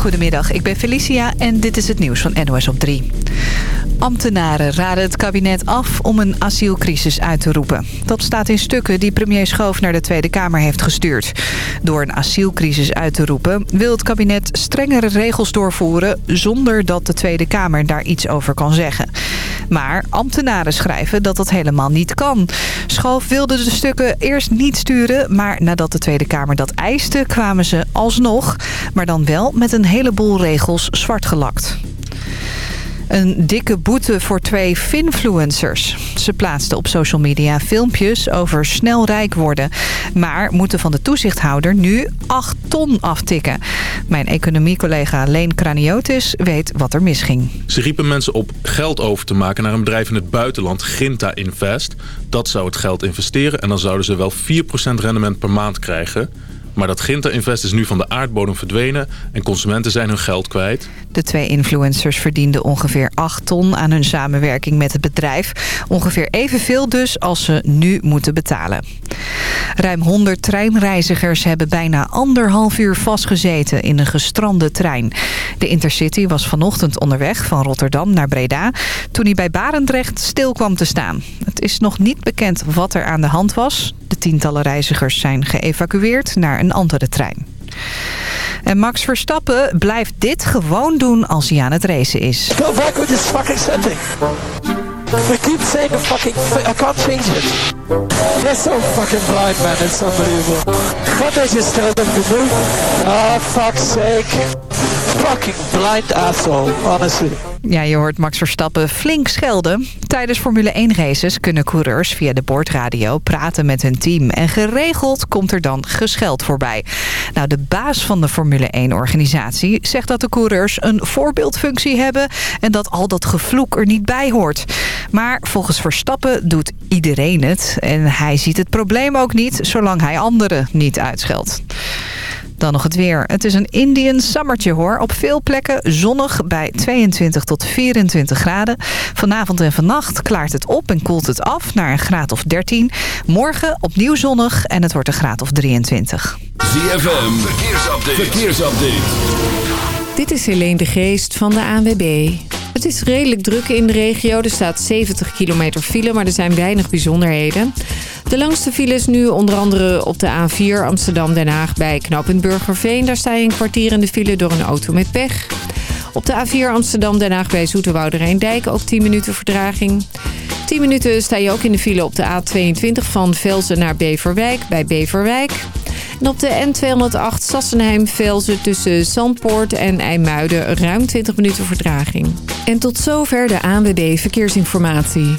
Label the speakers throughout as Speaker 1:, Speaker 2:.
Speaker 1: Goedemiddag, ik ben Felicia en dit is het nieuws van NOS op 3. Ambtenaren raden het kabinet af om een asielcrisis uit te roepen. Dat staat in stukken die premier Schoof naar de Tweede Kamer heeft gestuurd. Door een asielcrisis uit te roepen wil het kabinet strengere regels doorvoeren... zonder dat de Tweede Kamer daar iets over kan zeggen. Maar ambtenaren schrijven dat dat helemaal niet kan. Schoof wilde de stukken eerst niet sturen... maar nadat de Tweede Kamer dat eiste kwamen ze alsnog... maar dan wel met een heleboel regels zwart gelakt. Een dikke boete voor twee finfluencers. Ze plaatsten op social media filmpjes over snel rijk worden. Maar moeten van de toezichthouder nu 8 ton aftikken. Mijn economiecollega Leen Kraniotis weet wat er misging.
Speaker 2: Ze riepen mensen op geld over te maken naar een bedrijf in het buitenland, Ginta Invest. Dat zou het geld investeren en dan zouden ze wel 4% rendement per maand krijgen... Maar dat Ginta Invest is nu van de aardbodem verdwenen en consumenten zijn hun geld kwijt.
Speaker 1: De twee influencers verdienden ongeveer 8 ton aan hun samenwerking met het bedrijf. Ongeveer evenveel dus als ze nu moeten betalen. Ruim 100 treinreizigers hebben bijna anderhalf uur vastgezeten in een gestrande trein. De Intercity was vanochtend onderweg van Rotterdam naar Breda... toen hij bij Barendrecht stil kwam te staan. Het is nog niet bekend wat er aan de hand was. De tientallen reizigers zijn geëvacueerd naar een andere trein. En Max Verstappen blijft dit gewoon doen als hij aan het racen is.
Speaker 3: Go back with this fucking setting. We keep saying fucking... I can't change it. They're so fucking blind, man. It's unbelievable. Can't they just tell them to move? Ah, oh, fuck's sake. Fucking blind asshole, honestly.
Speaker 1: Ja, je hoort Max Verstappen flink schelden. Tijdens Formule 1 races kunnen coureurs via de boordradio praten met hun team. En geregeld komt er dan gescheld voorbij. Nou, de baas van de Formule 1 organisatie zegt dat de coureurs een voorbeeldfunctie hebben... en dat al dat gevloek er niet bij hoort. Maar volgens Verstappen doet iedereen het. En hij ziet het probleem ook niet, zolang hij anderen niet uitscheldt. Dan nog het weer. Het is een Indian summertje hoor. Op veel plekken zonnig bij 22 tot 24 graden. Vanavond en vannacht klaart het op en koelt het af naar een graad of 13. Morgen opnieuw zonnig en het wordt een graad of 23.
Speaker 4: ZFM, verkeersupdate. verkeersupdate.
Speaker 5: Dit is Helene de Geest van de ANWB. Het is redelijk druk in de regio. Er staat 70 kilometer file, maar er zijn weinig bijzonderheden. De langste file is nu onder andere op de A4 Amsterdam-Den Haag bij knooppunt Burgerveen. Daar sta je een kwartier in de file door een auto met pech. Op de A4 Amsterdam-Den Haag bij Zoeterwoude Rijndijk ook 10 minuten verdraging. 10 minuten sta je ook in de file op de A22 van Velzen naar Beverwijk bij Beverwijk. En op de N208 Sassenheim-Velzen tussen Zandpoort en IJmuiden ruim 20 minuten verdraging. En tot zover de ANWB Verkeersinformatie.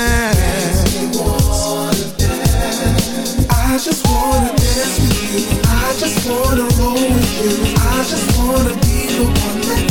Speaker 6: just wanna dance with you. I just wanna roll with you. I just wanna be the one that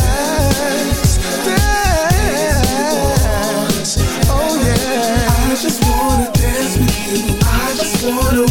Speaker 6: wanna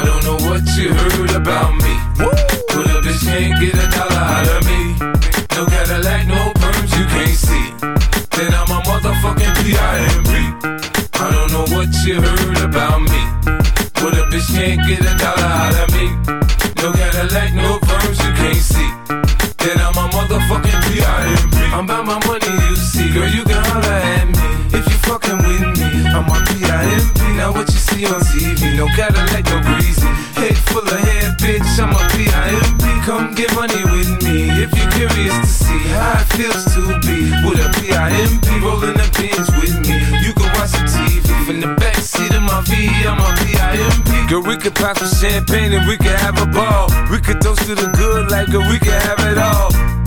Speaker 7: I don't know what you heard about me. But a bitch can't get a dollar out of me. No Cadillac, no perms, you can't see. Then I'm a motherfucking P.I.M.P. I don't know what you heard about me. But a bitch can't get a dollar out of me. No Cadillac, no perms, you can't see. Then I'm a motherfucking P.I.M.P. I'm about my money, you see. Girl, you can holler at me. If you fucking with me, I'm a P.I.M.P. Now what you see on TV, no Cadillac, no greasy. Head full of hair, bitch, I'm a P.I.M.P. Come get money with me if you're curious to see how it feels to be with a P.I.M.P. rolling the pins with me. You can watch some TV from the backseat of my V, I'm a P.I.M.P. Girl, we could pop some champagne and we could have a ball. We could toast to the good like girl, we could have it all.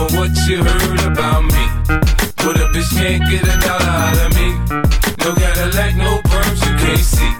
Speaker 7: Know what you heard about me. But a bitch can't get a dollar out of me. No Cadillac, no perms, you can't see.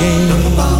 Speaker 8: game,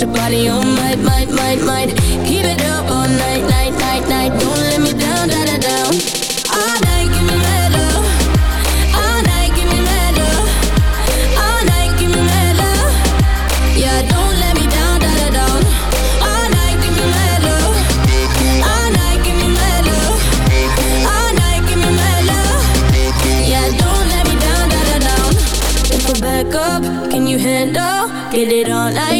Speaker 9: Your body on. Keep it up all night, night, night, night. Don't let me down, down. All night, give me love. All night, give me love. All night, give me love. Yeah, don't let me down, down. All night, give me love. All night, give me love. All night, give me love. Yeah, don't let me down, down. If back up, can you handle? Get it all night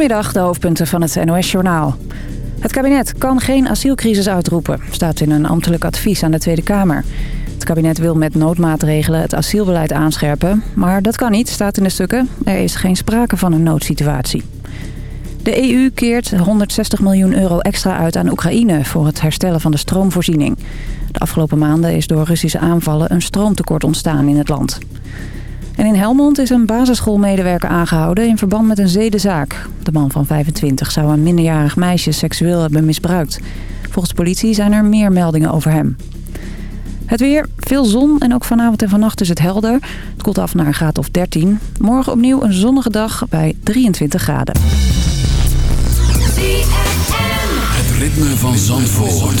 Speaker 10: Goedemiddag, de hoofdpunten van het NOS-journaal. Het kabinet kan geen asielcrisis uitroepen, staat in een ambtelijk advies aan de Tweede Kamer. Het kabinet wil met noodmaatregelen het asielbeleid aanscherpen, maar dat kan niet, staat in de stukken. Er is geen sprake van een noodsituatie. De EU keert 160 miljoen euro extra uit aan Oekraïne voor het herstellen van de stroomvoorziening. De afgelopen maanden is door Russische aanvallen een stroomtekort ontstaan in het land. En in Helmond is een basisschoolmedewerker aangehouden in verband met een zedenzaak. De man van 25 zou een minderjarig meisje seksueel hebben misbruikt. Volgens politie zijn er meer meldingen over hem. Het weer, veel zon en ook vanavond en vannacht is het helder. Het koelt af naar een graad of 13. Morgen opnieuw een zonnige dag bij 23 graden.
Speaker 4: Het ritme van Zandvoort.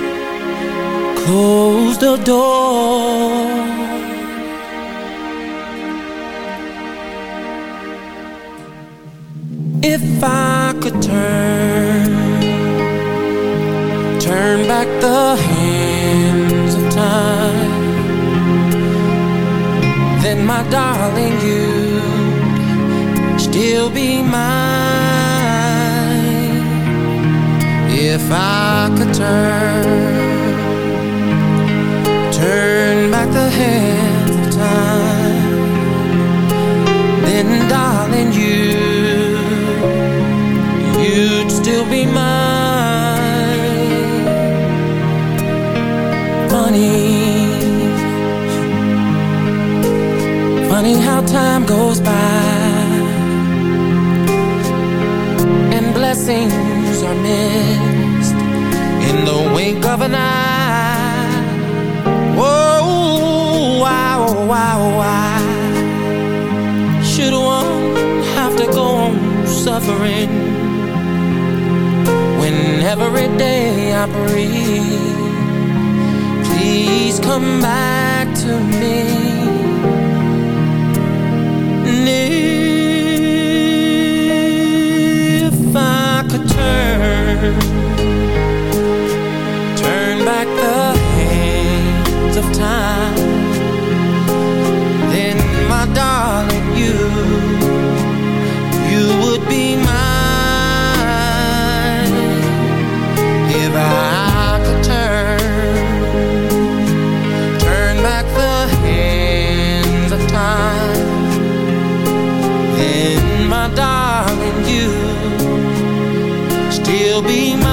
Speaker 8: close the door. If I could turn, turn back the hands of time, then my darling, you'd still be mine. If I could turn turn Funny. Funny how time goes by And blessings are missed In the wink of an eye. Whoa, wow, wow, why Should one have to go on suffering When every day I breathe Please come back to me. And Still be mine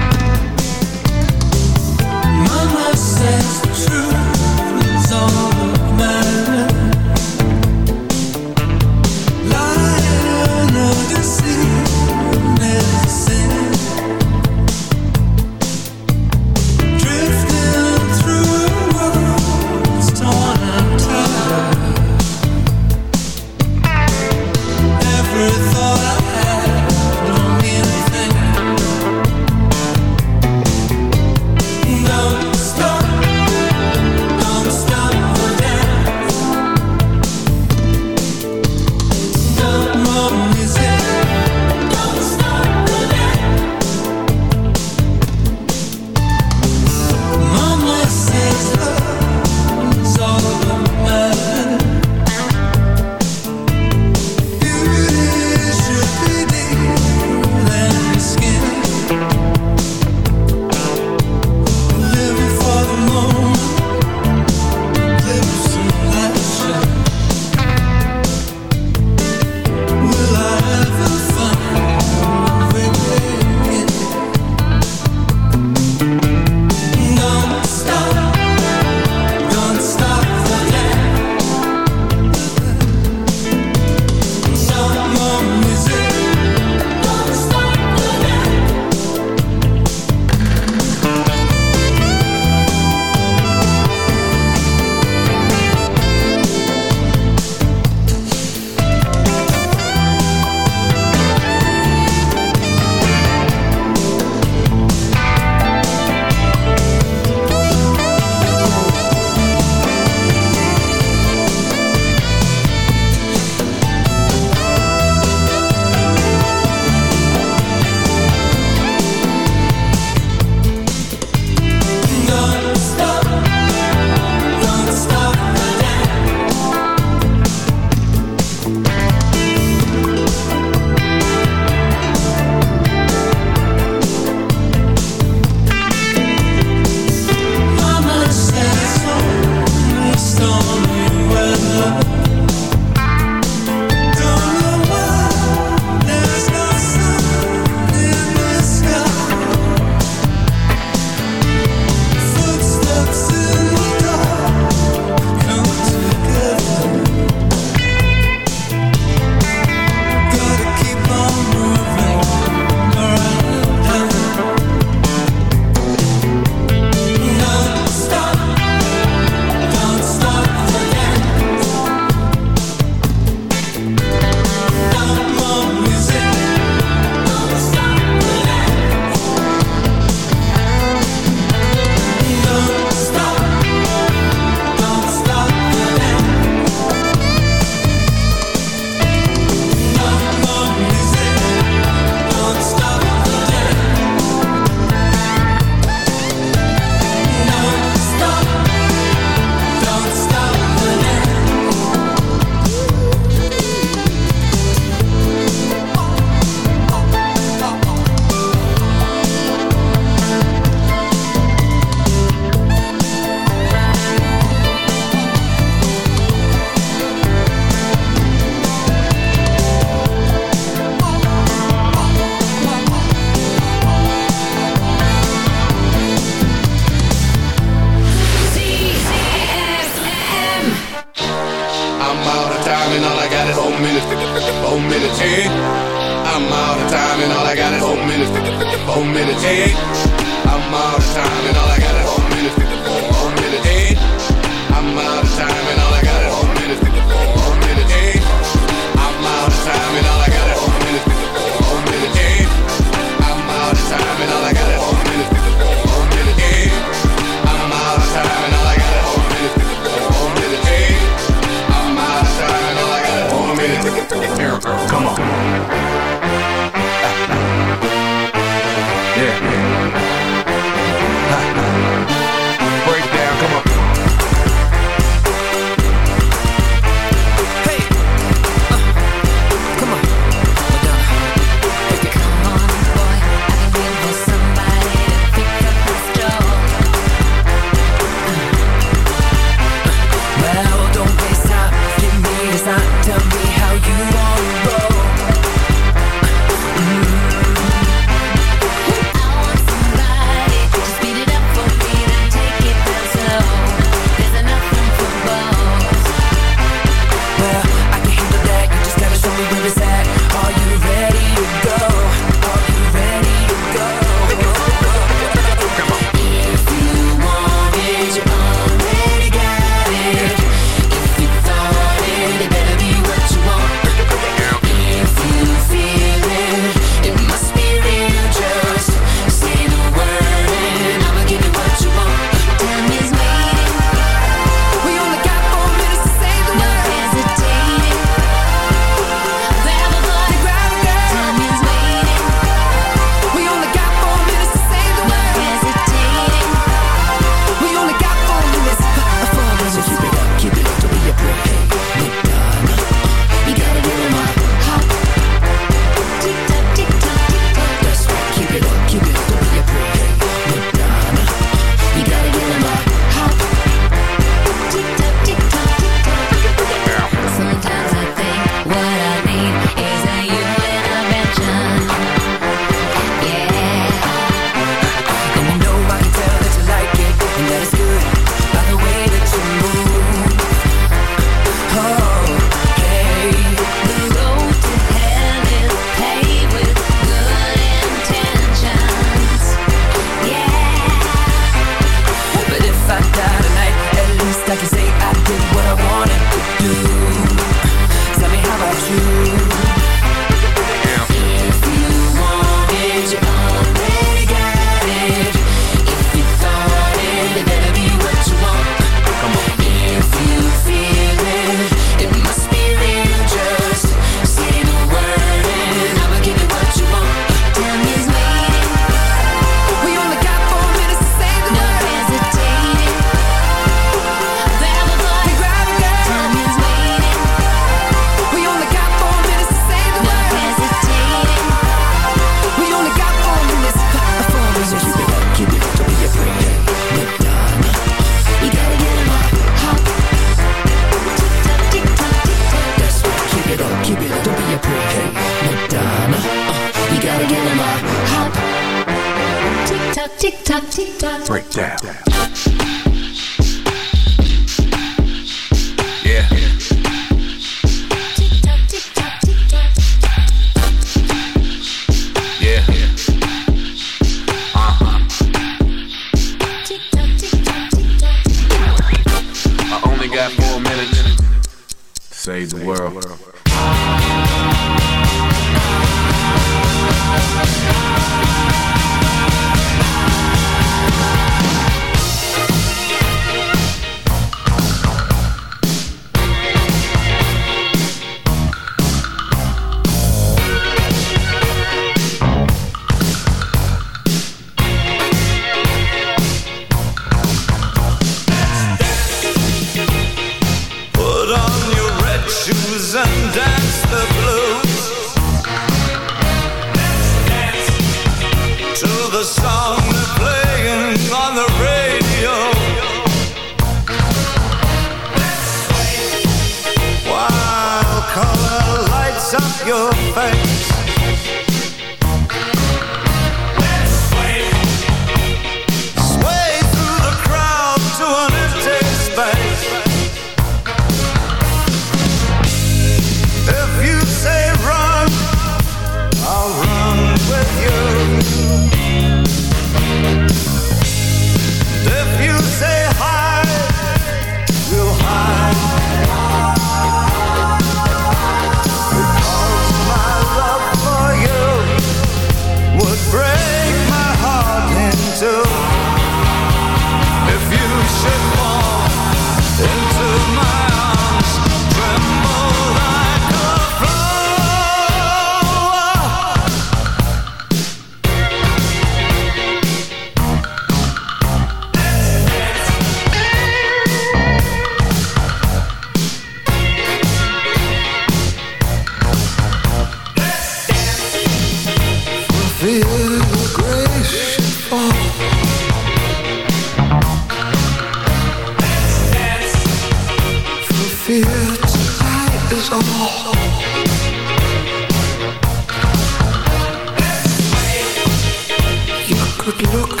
Speaker 11: look